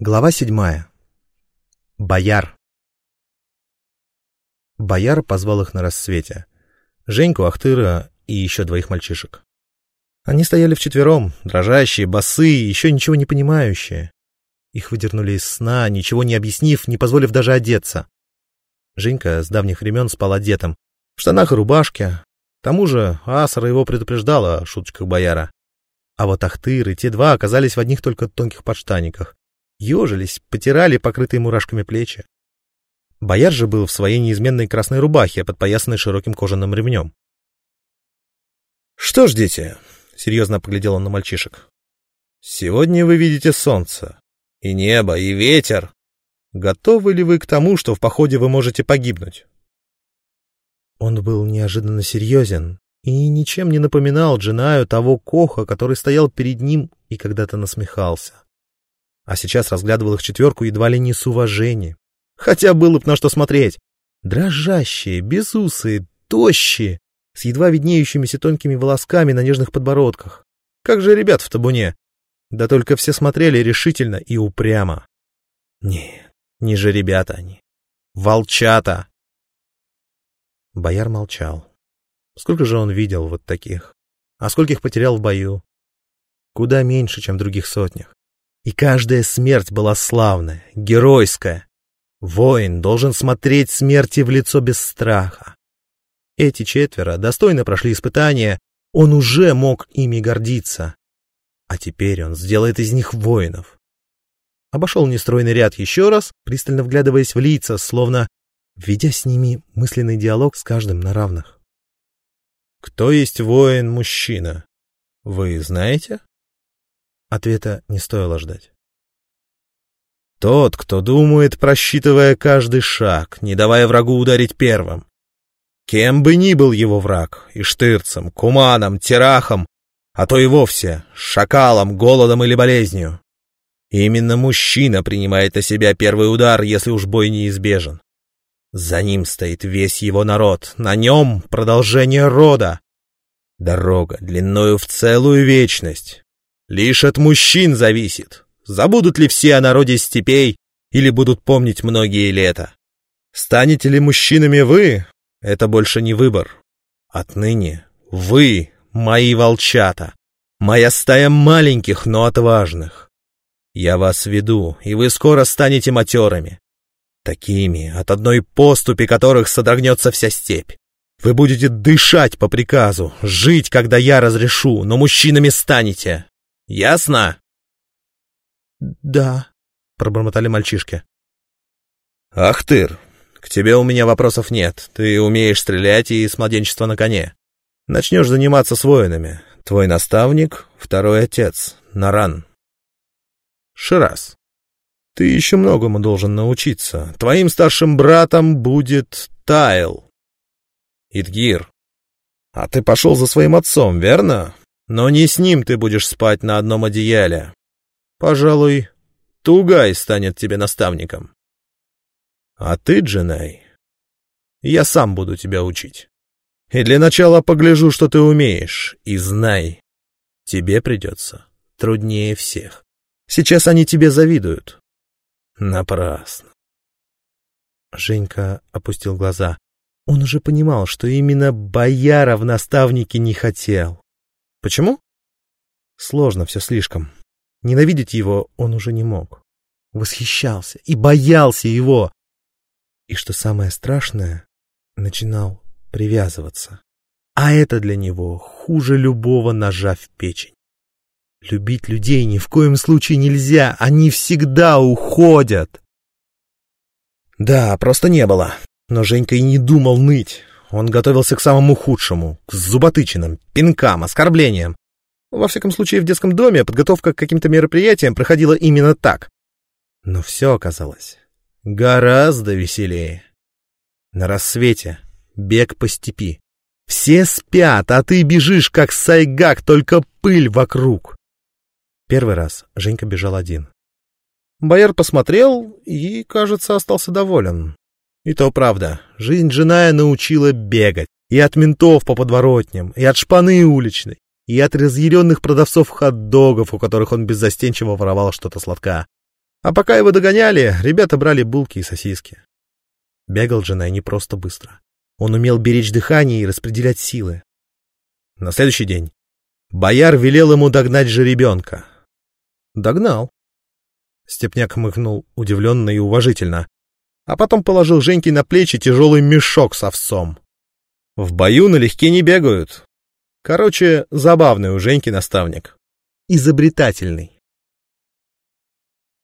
Глава седьмая. Бояр. Бояр позвал их на рассвете. Женьку, Ахтыра и еще двоих мальчишек. Они стояли вчетвером, дрожащие, босые, еще ничего не понимающие. Их выдернули из сна, ничего не объяснив, не позволив даже одеться. Женька с давних времен спал одетым, в штанах и рубашке. К тому же Асара его предупреждала о шуточках бояра. А вот Ахтыр и те два оказались в одних только тонких подштаниках ежились, потирали покрытые мурашками плечи. Бояр же был в своей неизменной красной рубахе, подпоясанной широким кожаным ремнем. «Что ж, дети?» — серьезно поглядел он на мальчишек. «Сегодня вы видите солнце, и небо, и ветер. Готовы ли вы к тому, что в походе вы можете погибнуть?» Он был неожиданно серьезен и ничем не напоминал Джинаю того Коха, который стоял перед ним и когда-то насмехался а сейчас разглядывал их четверку едва ли не с уважением. Хотя было бы на что смотреть. Дрожащие, безусые, тощие, с едва виднеющимися тонкими волосками на нежных подбородках. Как же ребят в табуне. Да только все смотрели решительно и упрямо. Нет, не же ребята они. Волчата. Бояр молчал. Сколько же он видел вот таких? А скольких потерял в бою? Куда меньше, чем других сотнях. И каждая смерть была славная, геройская. Воин должен смотреть смерти в лицо без страха. Эти четверо достойно прошли испытания, он уже мог ими гордиться. А теперь он сделает из них воинов. Обошел нестройный ряд еще раз, пристально вглядываясь в лица, словно ведя с ними мысленный диалог с каждым на равных. «Кто есть воин-мужчина? Вы знаете?» Ответа не стоило ждать. Тот, кто думает, просчитывая каждый шаг, не давая врагу ударить первым. Кем бы ни был его враг, и штырцем, куманом, терахом, а то и вовсе шакалом, голодом или болезнью. именно мужчина принимает на себя первый удар, если уж бой неизбежен. За ним стоит весь его народ, на нем продолжение рода. Дорога длиною в целую вечность, Лишь от мужчин зависит, забудут ли все о народе степей или будут помнить многие лета. Станете ли мужчинами вы, это больше не выбор. Отныне вы мои волчата, моя стая маленьких, но отважных. Я вас веду, и вы скоро станете матерами. Такими, от одной поступи которых содрогнется вся степь. Вы будете дышать по приказу, жить, когда я разрешу, но мужчинами станете. Ясно?» «Да», — пробормотали мальчишки. «Ахтыр, к тебе у меня вопросов нет. Ты умеешь стрелять и с младенчества на коне. Начнешь заниматься с воинами. Твой наставник — второй отец, Наран. Шираз, ты еще многому должен научиться. Твоим старшим братом будет Тайл. Идгир, а ты пошел за своим отцом, верно? Но не с ним ты будешь спать на одном одеяле. Пожалуй, Тугай станет тебе наставником. А ты, Дженай, я сам буду тебя учить. И для начала погляжу, что ты умеешь, и знай, тебе придется труднее всех. Сейчас они тебе завидуют. Напрасно. Женька опустил глаза. Он уже понимал, что именно бояра в наставнике не хотел. Почему? Сложно все слишком. Ненавидеть его он уже не мог. Восхищался и боялся его. И что самое страшное, начинал привязываться. А это для него хуже любого ножа в печень. Любить людей ни в коем случае нельзя, они всегда уходят. Да, просто не было. Но Женька и не думал ныть. Он готовился к самому худшему, к зуботычинам, пинкам, оскорблениям. Во всяком случае, в детском доме подготовка к каким-то мероприятиям проходила именно так. Но все оказалось гораздо веселее. На рассвете бег по степи. Все спят, а ты бежишь, как сайгак, только пыль вокруг. Первый раз Женька бежал один. Бояр посмотрел и, кажется, остался доволен. И то правда, жизнь Джиная научила бегать. И от ментов по подворотням, и от шпаны уличной, и от разъяренных продавцов хот-догов, у которых он беззастенчиво воровал что-то сладка. А пока его догоняли, ребята брали булки и сосиски. Бегал Джинай не просто быстро. Он умел беречь дыхание и распределять силы. На следующий день бояр велел ему догнать жеребенка. Догнал. Степняк мыхнул удивленно и уважительно, а потом положил Женьке на плечи тяжелый мешок с овсом. В бою налегке не бегают. Короче, забавный у Женьки наставник. Изобретательный.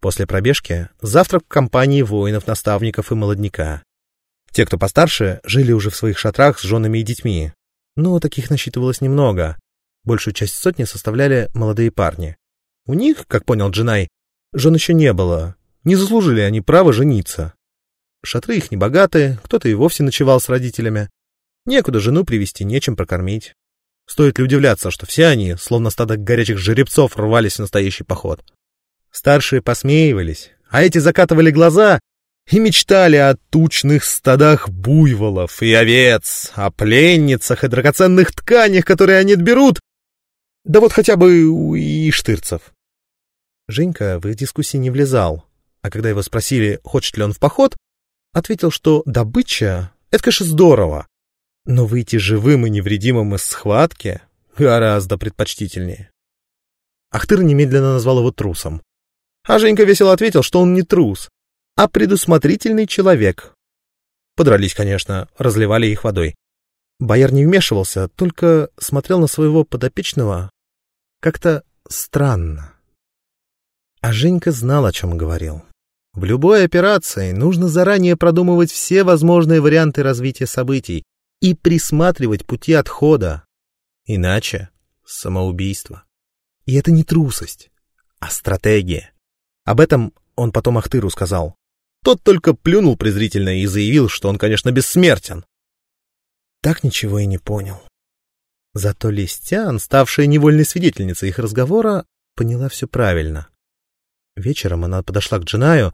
После пробежки завтрак в компании воинов-наставников и молодняка. Те, кто постарше, жили уже в своих шатрах с женами и детьми. Но таких насчитывалось немного. Большую часть сотни составляли молодые парни. У них, как понял Джинай, Жен еще не было. Не заслужили они право жениться. Шатры их небогатые, кто-то и вовсе ночевал с родителями. Некуда жену привести, нечем прокормить. Стоит ли удивляться, что все они, словно стадо горячих жеребцов, рвались в настоящий поход. Старшие посмеивались, а эти закатывали глаза и мечтали о тучных стадах буйволов и овец, о пленницах и драгоценных тканях, которые они отберут, да вот хотя бы у иштырцев. Женька в их дискуссии не влезал, а когда его спросили, хочет ли он в поход, ответил, что добыча — это, конечно, здорово, но выйти живым и невредимым из схватки гораздо предпочтительнее. Ахтыр немедленно назвал его трусом. А Женька весело ответил, что он не трус, а предусмотрительный человек. Подрались, конечно, разливали их водой. Бояр не вмешивался, только смотрел на своего подопечного как-то странно. А Женька знал, о чем говорил. В любой операции нужно заранее продумывать все возможные варианты развития событий и присматривать пути отхода. Иначе самоубийство. И это не трусость, а стратегия. Об этом он потом Ахтыру сказал. Тот только плюнул презрительно и заявил, что он, конечно, бессмертен. Так ничего и не понял. Зато Листян, ставшая невольной свидетельницей их разговора, поняла все правильно. Вечером она подошла к Джинаю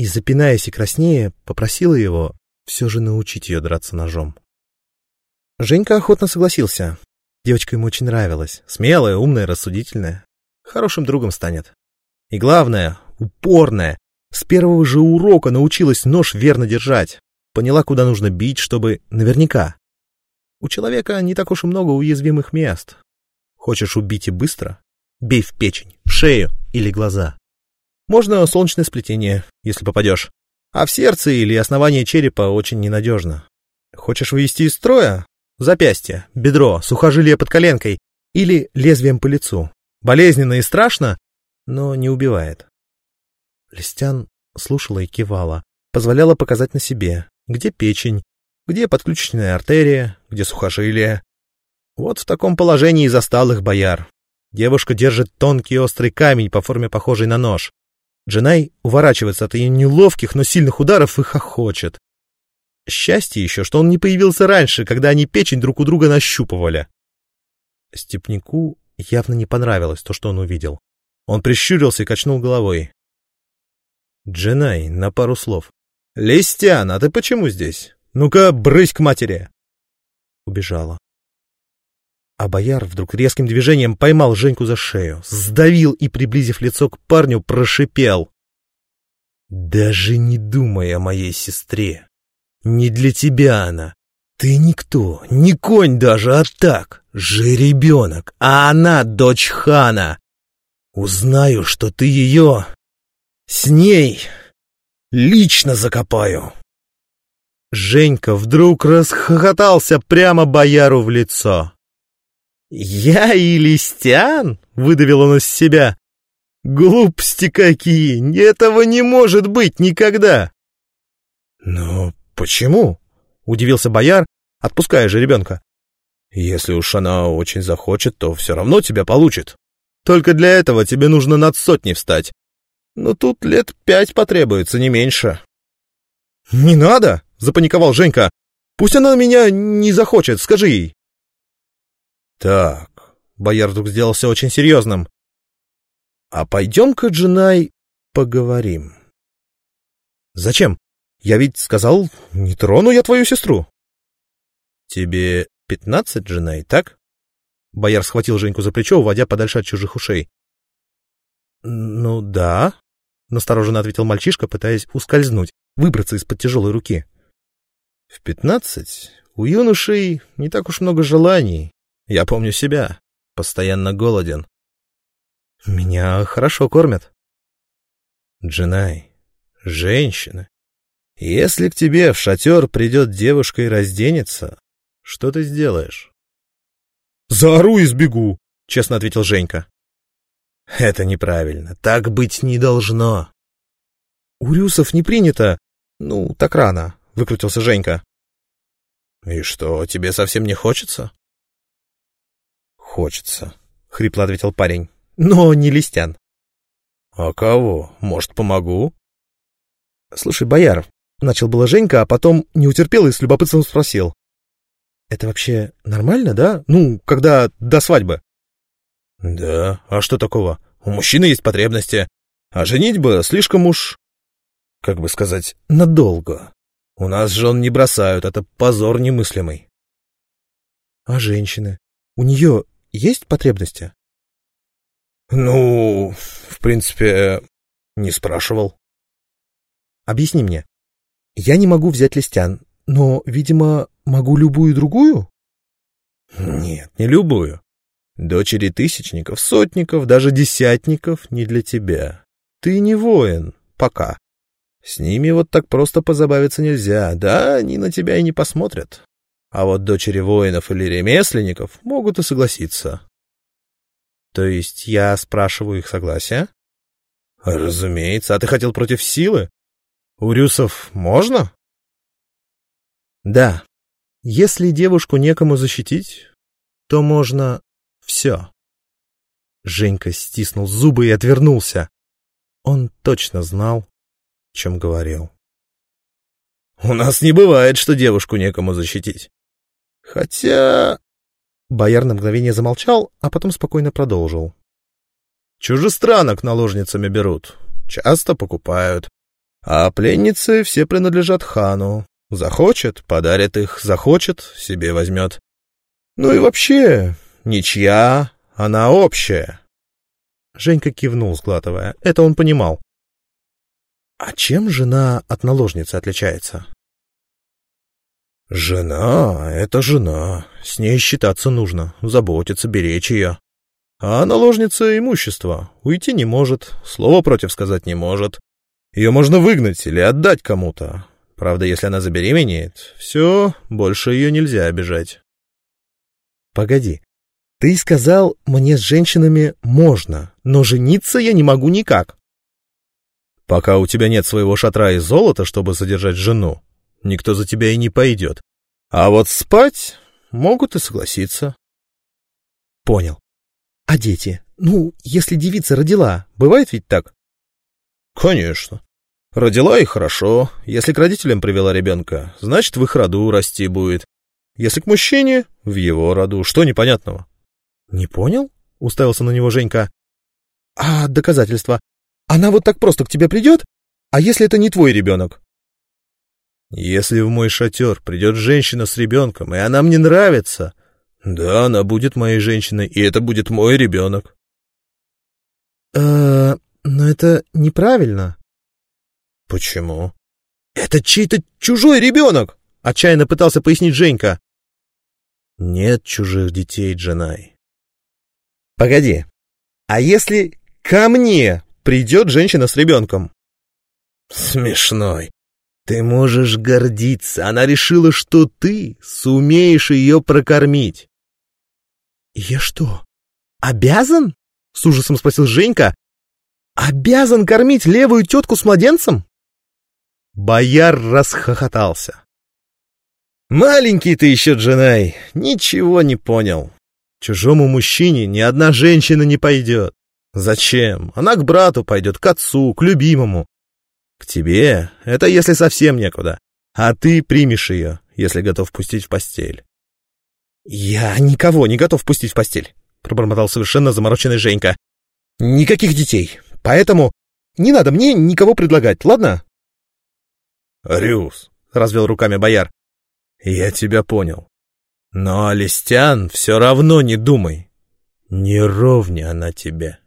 и, запинаясь и краснея, попросила его все же научить ее драться ножом. Женька охотно согласился. Девочка ему очень нравилась. Смелая, умная, рассудительная. Хорошим другом станет. И главное, упорная. С первого же урока научилась нож верно держать. Поняла, куда нужно бить, чтобы наверняка. У человека не так уж и много уязвимых мест. Хочешь убить и быстро? Бей в печень, в шею или глаза. Можно солнечное сплетение, если попадешь. А в сердце или основание черепа очень ненадежно. Хочешь вывести из строя? Запястье, бедро, сухожилие под коленкой или лезвием по лицу. Болезненно и страшно, но не убивает. Листян слушала и кивала, позволяла показать на себе, где печень, где подключенная артерия, где сухожилие. Вот в таком положении и застал их бояр. Девушка держит тонкий острый камень по форме похожий на нож. Джинай уворачивается от ее неловких, но сильных ударов и хохочет. Счастье еще, что он не появился раньше, когда они печень друг у друга нащупывали. Степнику явно не понравилось то, что он увидел. Он прищурился и качнул головой. Джинай, на пару слов. «Листян, а ты почему здесь? Ну-ка, брысь к матери!» Убежала. А бояр вдруг резким движением поймал Женьку за шею, сдавил и, приблизив лицо к парню, прошипел. «Даже не думай о моей сестре. Не для тебя она. Ты никто, не конь даже, а так, жеребенок, а она дочь хана. Узнаю, что ты ее... С ней лично закопаю». Женька вдруг расхохотался прямо бояру в лицо. «Я и Листян?» — выдавил он из себя. «Глупости какие! Этого не может быть никогда!» «Но почему?» — удивился бояр, отпуская же ребенка. «Если уж она очень захочет, то все равно тебя получит. Только для этого тебе нужно над сотней встать. Но тут лет пять потребуется, не меньше». «Не надо!» — запаниковал Женька. «Пусть она меня не захочет, скажи ей». Так, бояр вдруг сделался очень серьезным. А пойдем-ка, Джинай, поговорим. Зачем? Я ведь сказал, не трону я твою сестру. Тебе пятнадцать, Джинай, так? Бояр схватил Женьку за плечо, уводя подальше от чужих ушей. Ну да, настороженно ответил мальчишка, пытаясь ускользнуть, выбраться из-под тяжелой руки. В пятнадцать у юношей не так уж много желаний. Я помню себя, постоянно голоден. Меня хорошо кормят. Джинай, женщина. Если к тебе в шатер придет девушка и разденется, что ты сделаешь? Заору и сбегу, честно ответил Женька. Это неправильно. Так быть не должно. У Рюсов не принято. Ну, так рано, выкрутился Женька. И что, тебе совсем не хочется? Хочется, хрипло ответил парень. Но не листян. А кого? Может, помогу? Слушай, бояр, начал было Женька, а потом не утерпел и с любопытством спросил. Это вообще нормально, да? Ну, когда до свадьбы. Да, а что такого? У мужчины есть потребности. А женитьба слишком уж, как бы сказать, надолго. У нас жен не бросают, это позор немыслимый. А женщины? У нее есть потребности? Ну, в принципе, не спрашивал. Объясни мне. Я не могу взять листян, но, видимо, могу любую другую? Нет, не любую. Дочери тысячников, сотников, даже десятников не для тебя. Ты не воин, пока. С ними вот так просто позабавиться нельзя, да, они на тебя и не посмотрят. А вот дочери воинов или ремесленников могут и согласиться. То есть я спрашиваю их согласия? Разумеется. А ты хотел против силы? У рюсов можно? Да. Если девушку некому защитить, то можно все. Женька стиснул зубы и отвернулся. Он точно знал, о чем говорил. «У нас не бывает, что девушку некому защитить. Хотя...» Бояр на мгновение замолчал, а потом спокойно продолжил. «Чужестранок наложницами берут, часто покупают. А пленницы все принадлежат хану. Захочет — подарит их, захочет — себе возьмет. Ну и вообще, Ничья, она общая. Женька кивнул, сглатывая. Это он понимал. А чем жена от наложницы отличается? Жена — это жена. С ней считаться нужно, заботиться, беречь ее. А наложница — имущество. Уйти не может, слова против сказать не может. Ее можно выгнать или отдать кому-то. Правда, если она забеременеет, все, больше ее нельзя обижать. Погоди, ты сказал, мне с женщинами можно, но жениться я не могу никак. Пока у тебя нет своего шатра и золота, чтобы содержать жену, никто за тебя и не пойдет. А вот спать могут и согласиться. Понял. А дети? Ну, если девица родила, бывает ведь так? Конечно. Родила и хорошо. Если к родителям привела ребенка, значит, в их роду расти будет. Если к мужчине, в его роду. Что непонятного? «Не понял?» — уставился на него Женька. «А доказательства? Она вот так просто к тебе придет? А если это не твой ребенок?» «Если в мой шатер придет женщина с ребенком, и она мне нравится, да, она будет моей женщиной, и это будет мой ребенок». «Э-э, но это неправильно». «Почему?» «Это чей-то чужой ребенок!» — отчаянно пытался пояснить Женька. «Нет чужих детей, Джанай. Погоди, а если ко мне придет женщина с ребенком? Смешной. Ты можешь гордиться. Она решила, что ты сумеешь ее прокормить. Я что, обязан? С ужасом спросил Женька. Обязан кормить левую тетку с младенцем? Бояр расхохотался. Маленький ты еще, Дженай, ничего не понял. Чужому мужчине ни одна женщина не пойдет. Зачем? Она к брату пойдет, к отцу, к любимому. К тебе это если совсем некуда. А ты примешь ее, если готов пустить в постель. «Я никого не готов пустить в постель», — пробормотал совершенно замороченный Женька. «Никаких детей. Поэтому не надо мне никого предлагать, ладно?» «Рюс», — развел руками бояр, — «я тебя понял. Но, Алистян, все равно не думай. Не ровня она тебе.